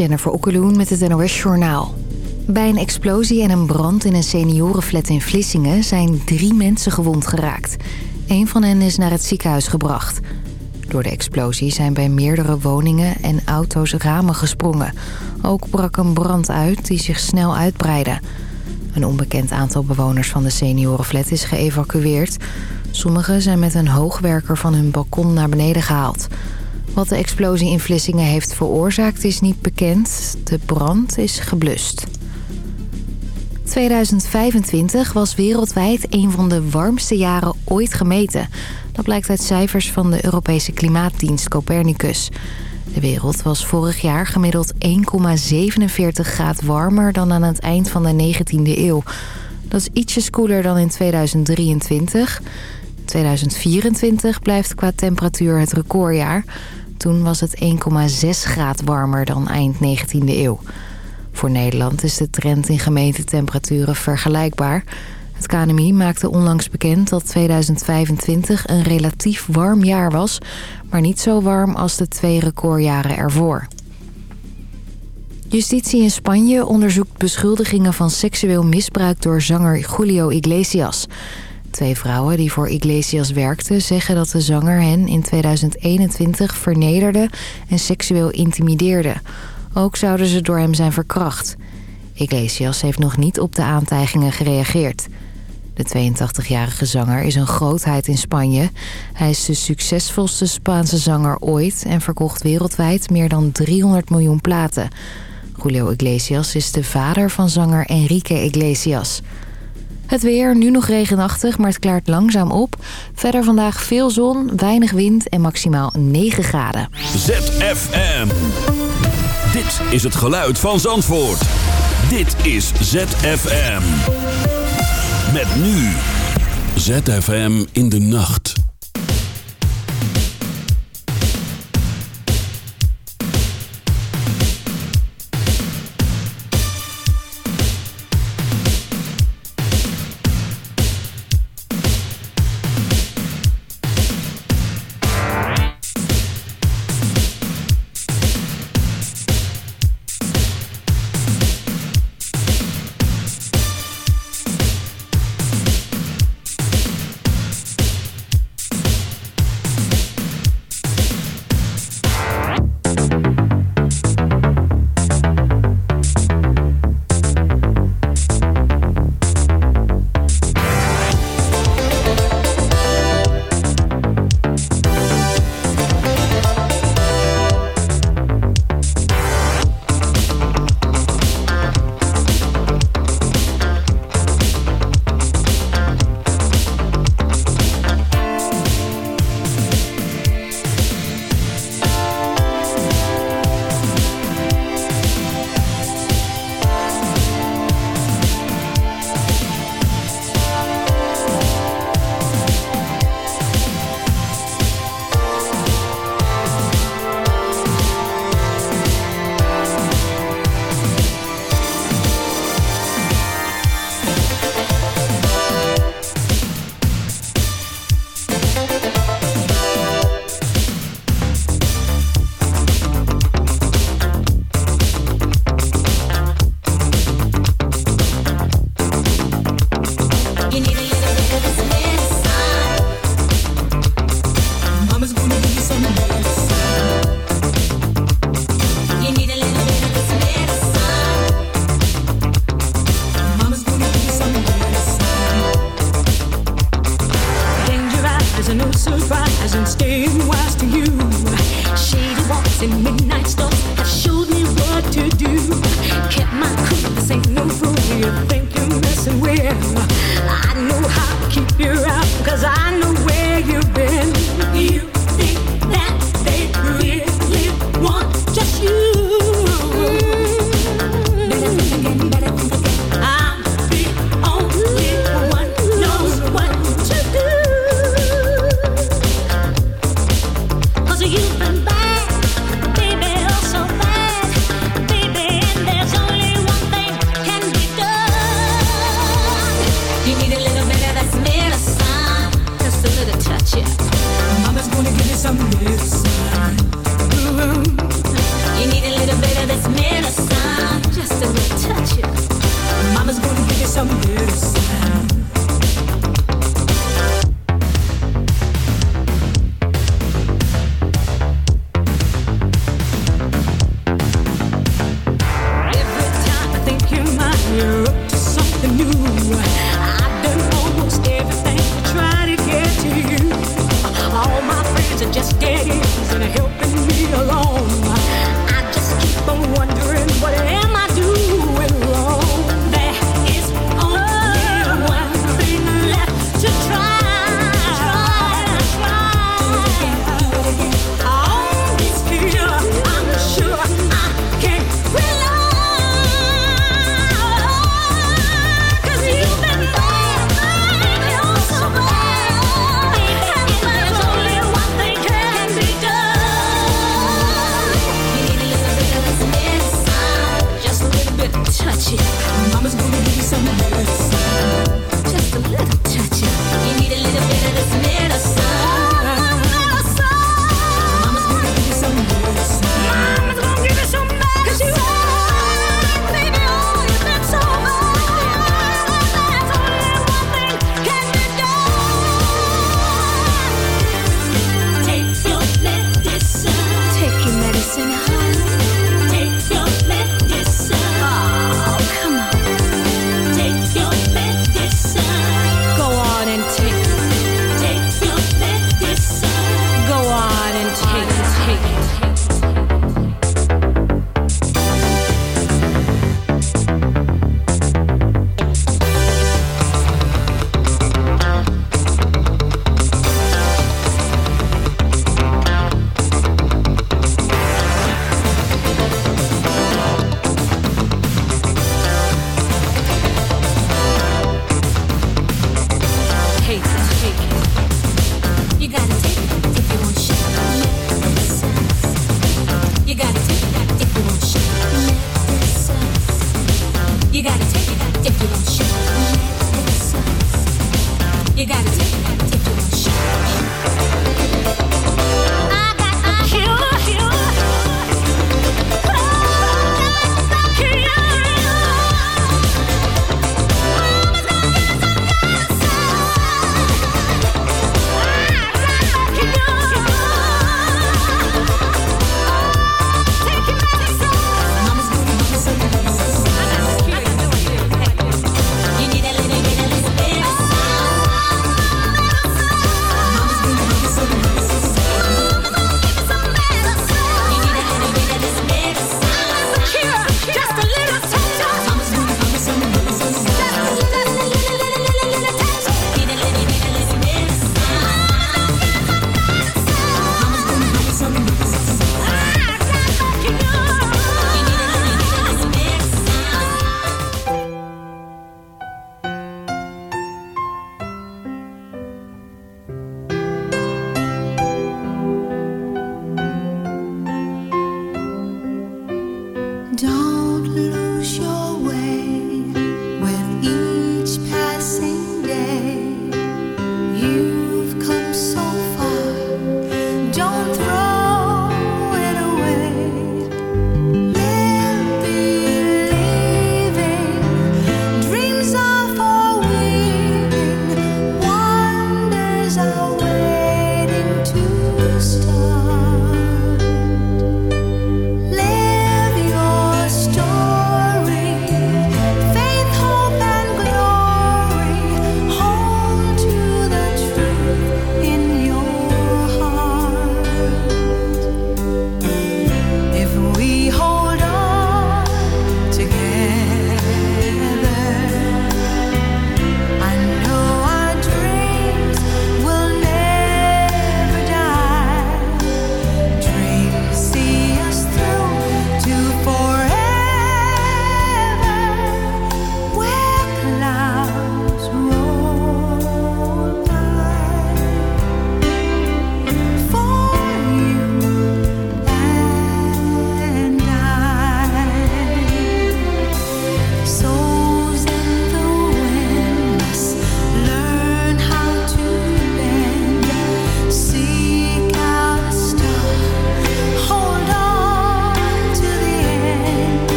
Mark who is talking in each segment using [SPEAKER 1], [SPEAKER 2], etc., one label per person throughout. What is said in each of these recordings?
[SPEAKER 1] Jennifer Okkeloen met het NOS Journaal. Bij een explosie en een brand in een seniorenflat in Vlissingen... zijn drie mensen gewond geraakt. Een van hen is naar het ziekenhuis gebracht. Door de explosie zijn bij meerdere woningen en auto's ramen gesprongen. Ook brak een brand uit die zich snel uitbreidde. Een onbekend aantal bewoners van de seniorenflat is geëvacueerd. Sommigen zijn met een hoogwerker van hun balkon naar beneden gehaald... Wat de explosie in Vlissingen heeft veroorzaakt is niet bekend. De brand is geblust. 2025 was wereldwijd een van de warmste jaren ooit gemeten. Dat blijkt uit cijfers van de Europese Klimaatdienst Copernicus. De wereld was vorig jaar gemiddeld 1,47 graad warmer dan aan het eind van de 19e eeuw. Dat is ietsjes koeler dan in 2023. 2024 blijft qua temperatuur het recordjaar. Toen was het 1,6 graad warmer dan eind 19e eeuw. Voor Nederland is de trend in gemeentetemperaturen vergelijkbaar. Het KNMI maakte onlangs bekend dat 2025 een relatief warm jaar was... maar niet zo warm als de twee recordjaren ervoor. Justitie in Spanje onderzoekt beschuldigingen van seksueel misbruik door zanger Julio Iglesias... Twee vrouwen die voor Iglesias werkten zeggen dat de zanger hen in 2021 vernederde en seksueel intimideerde. Ook zouden ze door hem zijn verkracht. Iglesias heeft nog niet op de aantijgingen gereageerd. De 82-jarige zanger is een grootheid in Spanje. Hij is de succesvolste Spaanse zanger ooit en verkocht wereldwijd meer dan 300 miljoen platen. Julio Iglesias is de vader van zanger Enrique Iglesias. Het weer, nu nog regenachtig, maar het klaart langzaam op. Verder vandaag veel zon, weinig wind en maximaal 9 graden.
[SPEAKER 2] ZFM. Dit is het geluid van Zandvoort. Dit is ZFM. Met nu. ZFM in de nacht.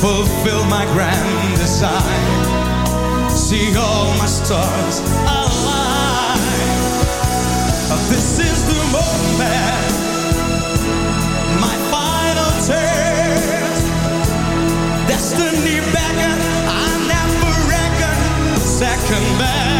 [SPEAKER 3] fulfill my grand design. See all my stars align. This is the moment, my final test. Destiny beckon, I never reckon second best.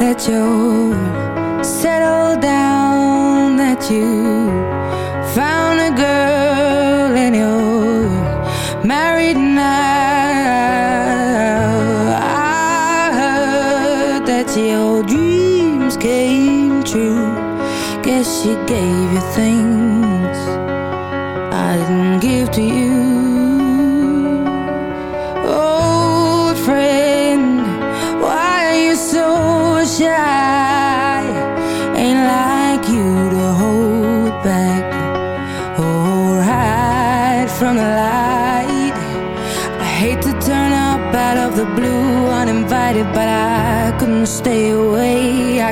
[SPEAKER 4] that you settle down,
[SPEAKER 5] that you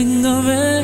[SPEAKER 6] swing of it.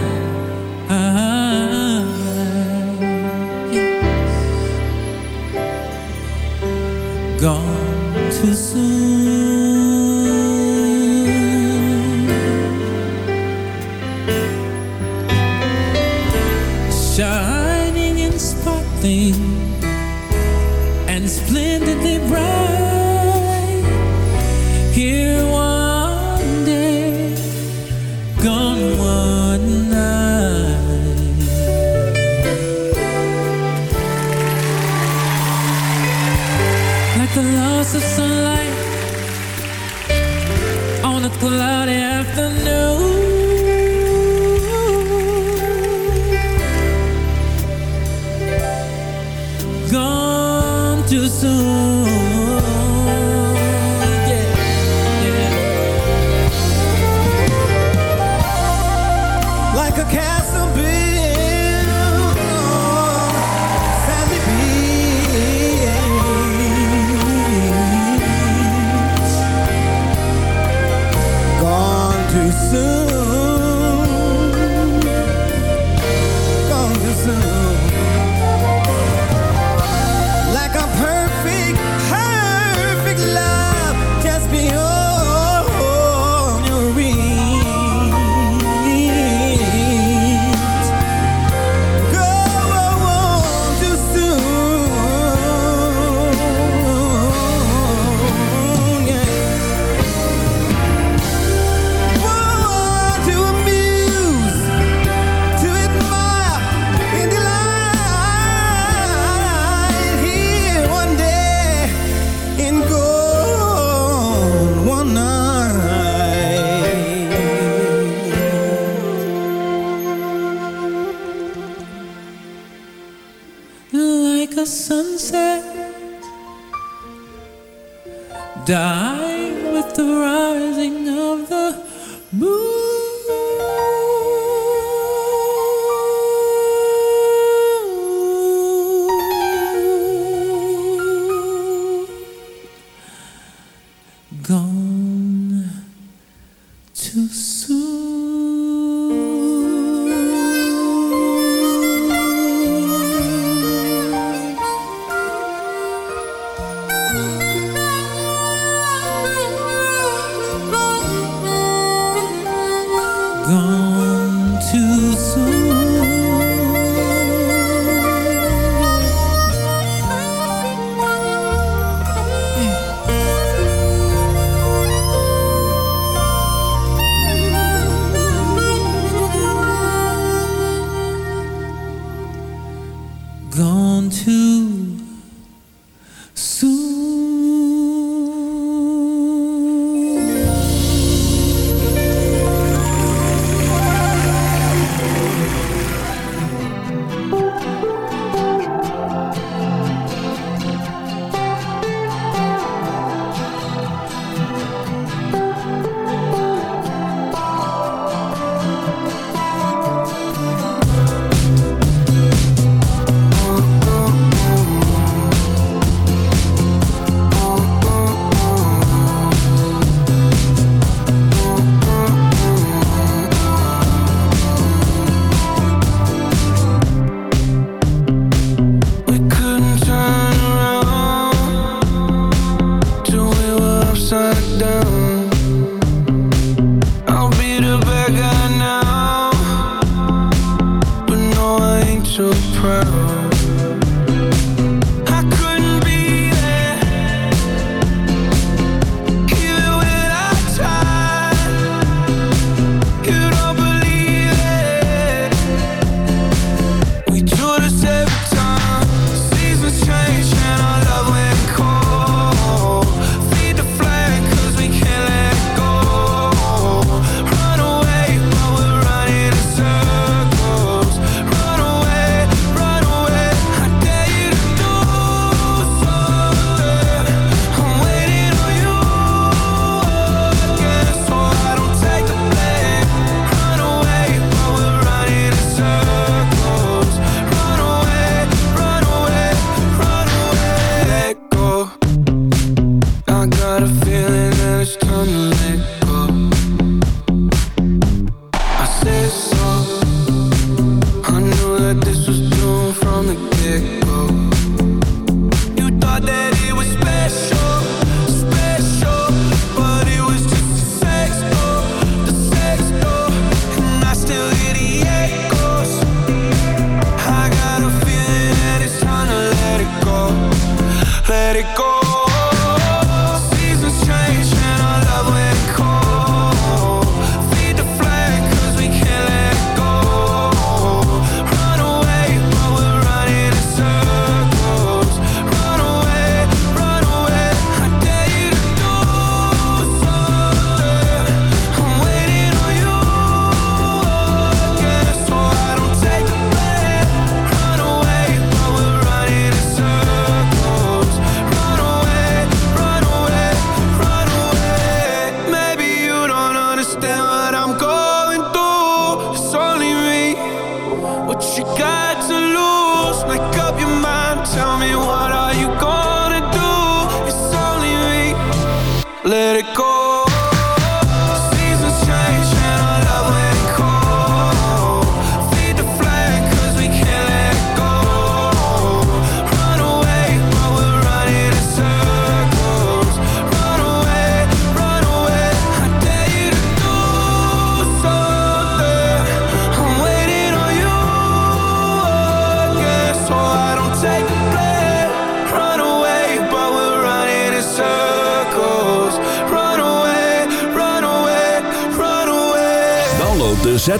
[SPEAKER 6] Die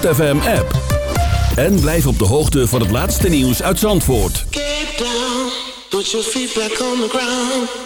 [SPEAKER 2] App En blijf op de hoogte van het laatste nieuws uit Zandvoort.
[SPEAKER 7] Down, on the ground.